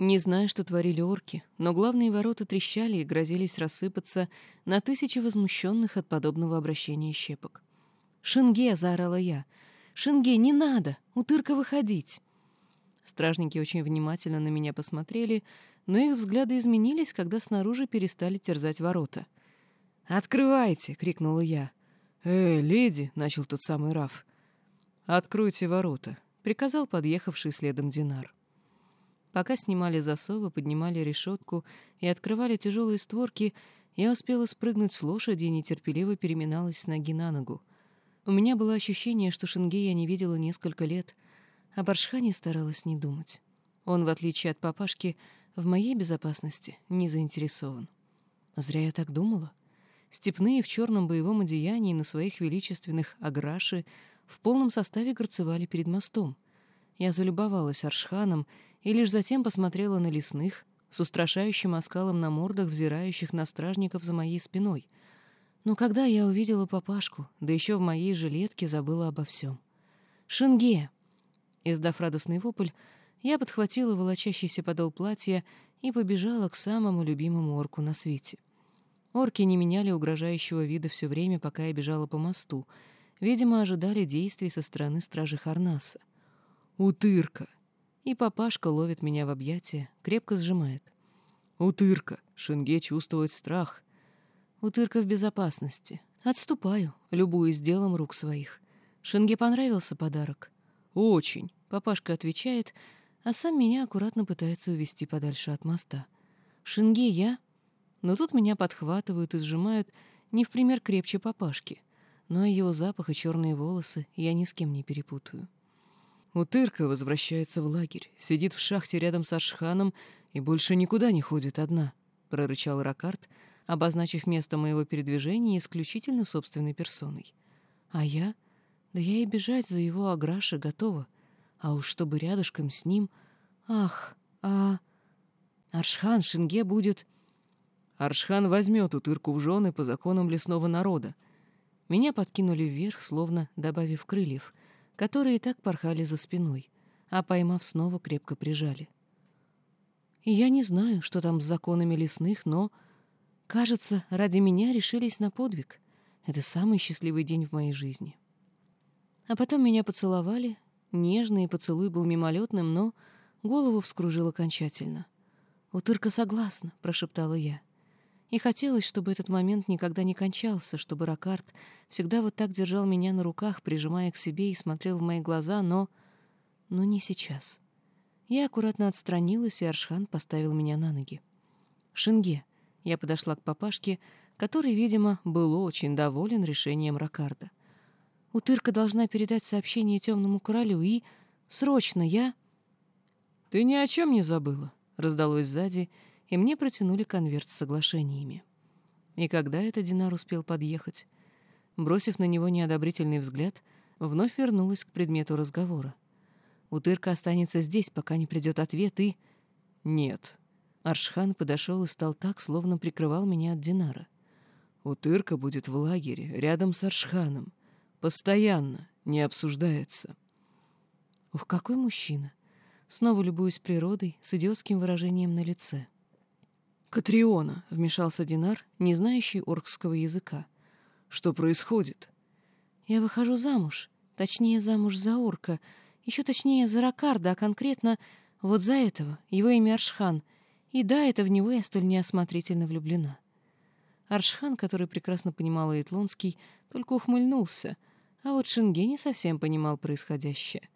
Не знаю, что творили орки, но главные ворота трещали и грозились рассыпаться на тысячи возмущенных от подобного обращения щепок. «Шинге!» — заорала я. «Шинге, не надо! Утырка выходить!» Стражники очень внимательно на меня посмотрели, но их взгляды изменились, когда снаружи перестали терзать ворота. «Открывайте!» — крикнула я. «Эй, леди!» — начал тот самый Раф. «Откройте ворота!» — приказал подъехавший следом Динар. Пока снимали засовы, поднимали решетку и открывали тяжелые створки, я успела спрыгнуть с лошади и нетерпеливо переминалась с ноги на ногу. У меня было ощущение, что Шенге я не видела несколько лет, а Баршхане старалась не думать. Он, в отличие от папашки, в моей безопасности не заинтересован. Зря я так думала. Степные в черном боевом одеянии на своих величественных аграши в полном составе горцевали перед мостом. Я залюбовалась Аршханом и лишь затем посмотрела на лесных, с устрашающим оскалом на мордах, взирающих на стражников за моей спиной. Но когда я увидела папашку, да еще в моей жилетке забыла обо всем. «Шинге!» Издав радостный вопль, я подхватила волочащийся подол платья и побежала к самому любимому орку на свете. Орки не меняли угрожающего вида все время, пока я бежала по мосту. Видимо, ожидали действий со стороны стражи Харнаса. «Утырка!» И папашка ловит меня в объятия, крепко сжимает. «Утырка!» Шенге чувствует страх. Утырка в безопасности. Отступаю, любуюсь делом рук своих. Шенге понравился подарок? «Очень», — папашка отвечает, а сам меня аккуратно пытается увести подальше от моста. «Шенге, я...» Но тут меня подхватывают и сжимают не в пример крепче папашки, но его запах и черные волосы я ни с кем не перепутаю. Утырка возвращается в лагерь, сидит в шахте рядом с Ашханом и больше никуда не ходит одна, прорычал Ракарт, обозначив место моего передвижения исключительно собственной персоной. А я? Да я и бежать за его аграши готова. А уж чтобы рядышком с ним... Ах, а... Аршхан Шинге будет... Аршхан возьмет утырку в жены по законам лесного народа. Меня подкинули вверх, словно добавив крыльев — которые и так порхали за спиной, а поймав снова крепко прижали. Я не знаю, что там с законами лесных, но, кажется, ради меня решились на подвиг. Это самый счастливый день в моей жизни. А потом меня поцеловали. Нежный поцелуй был мимолетным, но голову вскружил окончательно. «Утырка согласна», — прошептала я. И хотелось, чтобы этот момент никогда не кончался, чтобы Ракарт всегда вот так держал меня на руках, прижимая к себе и смотрел в мои глаза, но... Но не сейчас. Я аккуратно отстранилась, и Аршхан поставил меня на ноги. «Шинге», — я подошла к папашке, который, видимо, был очень доволен решением Ракарда. «Утырка должна передать сообщение темному королю, и... Срочно, я...» «Ты ни о чем не забыла», — раздалось сзади, — и мне протянули конверт с соглашениями. И когда этот Динар успел подъехать? Бросив на него неодобрительный взгляд, вновь вернулась к предмету разговора. Утырка останется здесь, пока не придет ответ, и... Нет. Аршхан подошел и стал так, словно прикрывал меня от Динара. Утырка будет в лагере, рядом с Аршханом. Постоянно, не обсуждается. Ух, какой мужчина! Снова любуюсь природой с идиотским выражением на лице. «Катриона», — вмешался Динар, не знающий оркского языка. «Что происходит?» «Я выхожу замуж. Точнее, замуж за орка. Еще точнее, за Ракарда, а конкретно вот за этого. Его имя Аршхан. И да, это в него я столь неосмотрительно влюблена». Аршхан, который прекрасно понимал Итлонский, только ухмыльнулся, а вот Шинге не совсем понимал происходящее.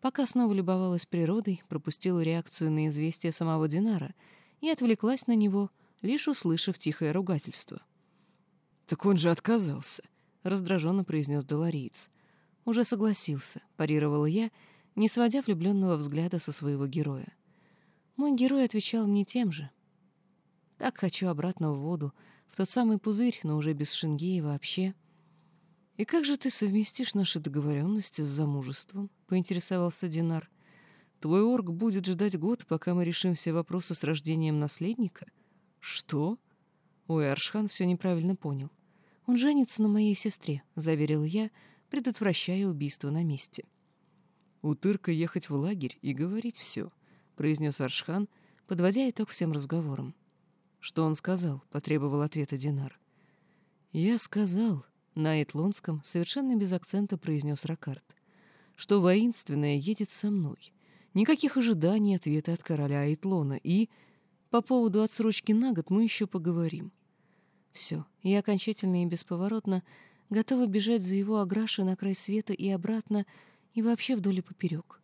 Пока снова любовалась природой, пропустила реакцию на известие самого Динара — и отвлеклась на него, лишь услышав тихое ругательство. «Так он же отказался», — раздраженно произнес Долориец. «Уже согласился», — парировала я, не сводя влюбленного взгляда со своего героя. Мой герой отвечал мне тем же. «Так хочу обратно в воду, в тот самый пузырь, но уже без Шингея вообще». «И как же ты совместишь наши договоренности с замужеством?» — поинтересовался Динар. Твой орк будет ждать год, пока мы решим все вопросы с рождением наследника? Что? Ой, Аршхан все неправильно понял. Он женится на моей сестре, заверил я, предотвращая убийство на месте. Утырка ехать в лагерь и говорить все, произнес Аршхан, подводя итог всем разговорам. «Что он сказал?» — потребовал ответа Динар. «Я сказал», — на Этлонском совершенно без акцента произнес Ракарт, «что воинственная едет со мной. Никаких ожиданий ответа от короля Айтлона, и по поводу отсрочки на год мы еще поговорим». Все, я окончательно и бесповоротно готова бежать за его аграши на край света и обратно, и вообще вдоль и поперек.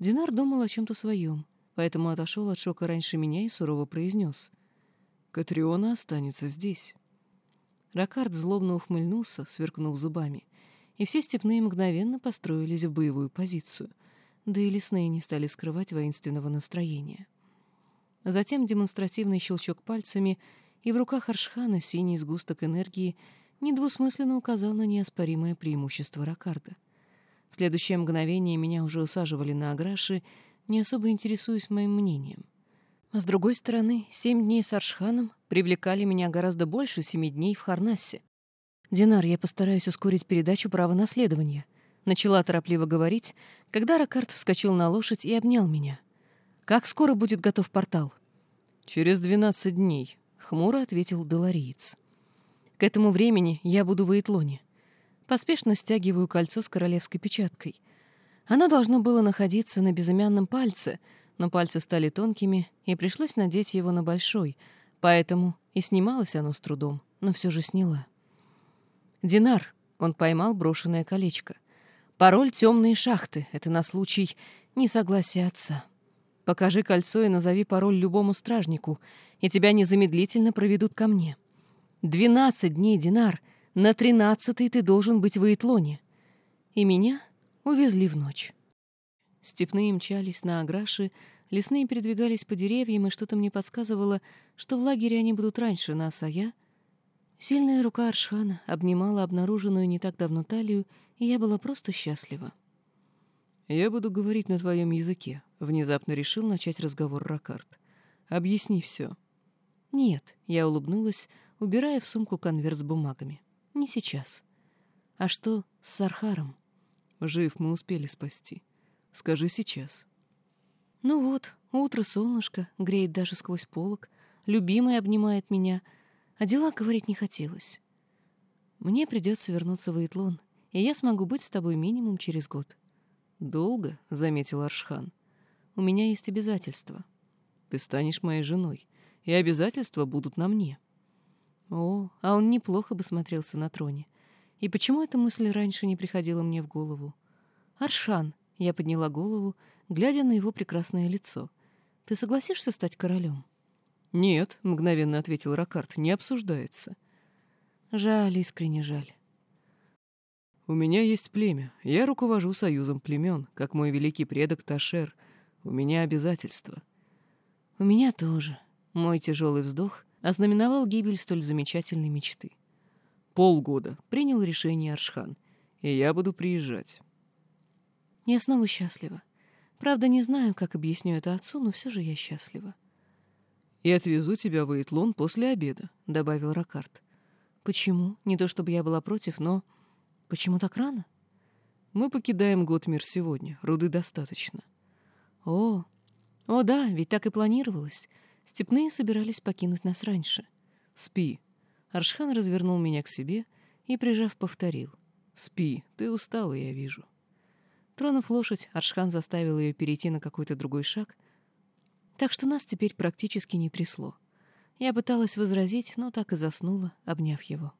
Динар думал о чем-то своем, поэтому отошел от шока раньше меня и сурово произнес. «Катриона останется здесь». Ракард злобно ухмыльнулся, сверкнув зубами, и все степные мгновенно построились в боевую позицию, да и лесные не стали скрывать воинственного настроения. Затем демонстративный щелчок пальцами, и в руках Аршхана синий сгусток энергии недвусмысленно указал на неоспоримое преимущество Ракарда. В следующее мгновение меня уже усаживали на аграши, не особо интересуясь моим мнением. С другой стороны, семь дней с Аршханом привлекали меня гораздо больше семи дней в Харнасе. «Динар, я постараюсь ускорить передачу права наследования», — начала торопливо говорить, когда Ракард вскочил на лошадь и обнял меня. «Как скоро будет готов портал?» «Через двенадцать дней», — хмуро ответил Долориец. «К этому времени я буду в Итлоне. Поспешно стягиваю кольцо с королевской печаткой. Оно должно было находиться на безымянном пальце, но пальцы стали тонкими, и пришлось надеть его на большой, поэтому и снималось оно с трудом, но все же сняла. «Динар!» — он поймал брошенное колечко. «Пароль «Темные шахты» — это на случай несогласия отца. Покажи кольцо и назови пароль любому стражнику, и тебя незамедлительно проведут ко мне. Двенадцать дней, Динар!» На тринадцатый ты должен быть в Итлоне. И меня увезли в ночь. Степные мчались на аграши, лесные передвигались по деревьям, и что-то мне подсказывало, что в лагере они будут раньше нас, а я... Сильная рука Аршана обнимала обнаруженную не так давно талию, и я была просто счастлива. «Я буду говорить на твоем языке», — внезапно решил начать разговор Ракарт. «Объясни все». «Нет», — я улыбнулась, убирая в сумку конверт с бумагами. Не сейчас. А что с Сархаром? Жив мы успели спасти. Скажи сейчас. Ну вот, утро солнышко, греет даже сквозь полок, любимый обнимает меня, а дела говорить не хотелось. Мне придется вернуться в Итлон, и я смогу быть с тобой минимум через год. Долго, — заметил Аршхан. У меня есть обязательства. Ты станешь моей женой, и обязательства будут на мне. О, а он неплохо бы смотрелся на троне. И почему эта мысль раньше не приходила мне в голову? «Аршан», — я подняла голову, глядя на его прекрасное лицо, — «ты согласишься стать королем?» «Нет», — мгновенно ответил Ракарт, — «не обсуждается». «Жаль, искренне жаль». «У меня есть племя. Я руковожу союзом племен, как мой великий предок Ташер. У меня обязательства». «У меня тоже». Мой тяжелый вздох ознаменовал гибель столь замечательной мечты. «Полгода», — принял решение Аршхан, — «и я буду приезжать». Я снова счастлива. Правда, не знаю, как объясню это отцу, но все же я счастлива. «И отвезу тебя в Эйтлон после обеда», — добавил Ракарт. «Почему? Не то чтобы я была против, но... Почему так рано?» «Мы покидаем Готмир сегодня. Руды достаточно». «О, о да, ведь так и планировалось. Степные собирались покинуть нас раньше. «Спи». Аршхан развернул меня к себе и, прижав, повторил. «Спи, ты устала, я вижу». Тронув лошадь, Аршхан заставил ее перейти на какой-то другой шаг, так что нас теперь практически не трясло. Я пыталась возразить, но так и заснула, обняв его.